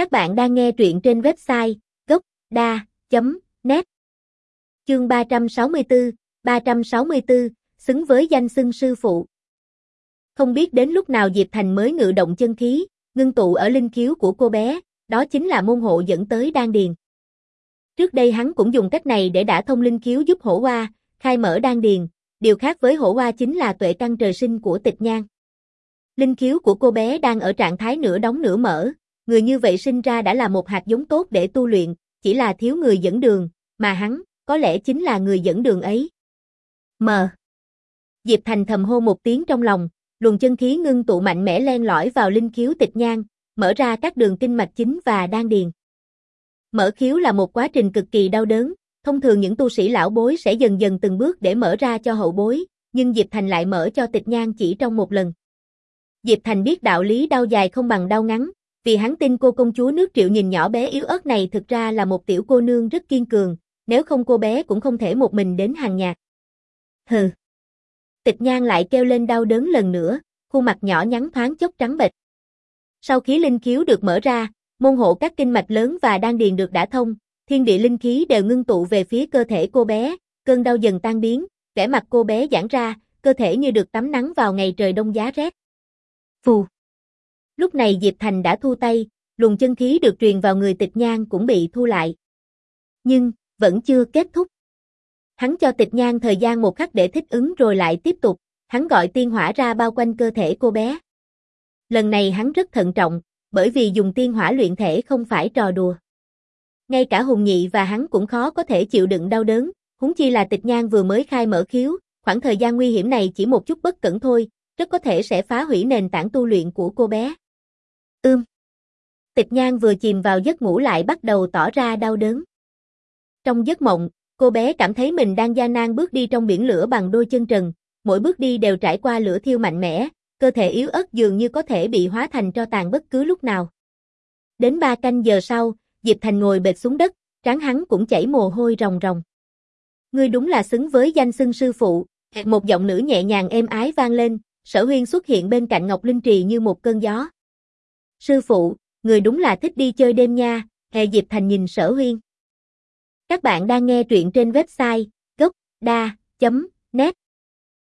Các bạn đang nghe truyện trên website gốc.da.net Chương 364, 364, xứng với danh xưng sư phụ. Không biết đến lúc nào Diệp Thành mới ngự động chân khí, ngưng tụ ở linh khiếu của cô bé, đó chính là môn hộ dẫn tới đan điền. Trước đây hắn cũng dùng cách này để đả thông linh khiếu giúp hổ hoa, khai mở đan điền, điều khác với hổ hoa chính là tuệ căn trời sinh của tịch nhan. Linh khiếu của cô bé đang ở trạng thái nửa đóng nửa mở, người như vậy sinh ra đã là một hạt giống tốt để tu luyện, chỉ là thiếu người dẫn đường, mà hắn, có lẽ chính là người dẫn đường ấy. M. Diệp Thành thầm hô một tiếng trong lòng, luồng chân khí ngưng tụ mạnh mẽ len lỏi vào linh khiếu tịch nhang, mở ra các đường kinh mạch chính và đan điền. Mở khiếu là một quá trình cực kỳ đau đớn, thông thường những tu sĩ lão bối sẽ dần dần từng bước để mở ra cho hậu bối, nhưng Diệp Thành lại mở cho tịch nhang chỉ trong một lần. Diệp Thành biết đạo lý đau dài không bằng đau ngắn, vì hắn tin cô công chúa nước triệu nhìn nhỏ bé yếu ớt này thực ra là một tiểu cô nương rất kiên cường, nếu không cô bé cũng không thể một mình đến hàng nhạc. Hừ. Tịch nhan lại kêu lên đau đớn lần nữa, khuôn mặt nhỏ nhắn thoáng chốc trắng bệch. Sau khí linh khiếu được mở ra, môn hộ các kinh mạch lớn và đan điền được đã thông, thiên địa linh khí đều ngưng tụ về phía cơ thể cô bé, cơn đau dần tan biến, vẻ mặt cô bé giãn ra, cơ thể như được tắm nắng vào ngày trời đông giá rét. Phù. Lúc này Diệp Thành đã thu tay, luồng chân khí được truyền vào người tịch nhan cũng bị thu lại. Nhưng, vẫn chưa kết thúc. Hắn cho tịch nhan thời gian một khắc để thích ứng rồi lại tiếp tục, hắn gọi tiên hỏa ra bao quanh cơ thể cô bé. Lần này hắn rất thận trọng, bởi vì dùng tiên hỏa luyện thể không phải trò đùa. Ngay cả Hùng Nhị và hắn cũng khó có thể chịu đựng đau đớn, huống chi là tịch nhan vừa mới khai mở khiếu, khoảng thời gian nguy hiểm này chỉ một chút bất cẩn thôi, rất có thể sẽ phá hủy nền tảng tu luyện của cô bé. Ưm. Tịch nhan vừa chìm vào giấc ngủ lại bắt đầu tỏ ra đau đớn. Trong giấc mộng, cô bé cảm thấy mình đang gian nan bước đi trong biển lửa bằng đôi chân trần, mỗi bước đi đều trải qua lửa thiêu mạnh mẽ, cơ thể yếu ớt dường như có thể bị hóa thành tro tàn bất cứ lúc nào. Đến ba canh giờ sau, Diệp Thành ngồi bệt xuống đất, trán hắn cũng chảy mồ hôi ròng ròng. Ngươi đúng là xứng với danh xưng sư phụ, một giọng nữ nhẹ nhàng êm ái vang lên, sở huyên xuất hiện bên cạnh Ngọc Linh Trì như một cơn gió. Sư phụ, người đúng là thích đi chơi đêm nha, hè Diệp Thành nhìn sở huyên. Các bạn đang nghe truyện trên website gocda.net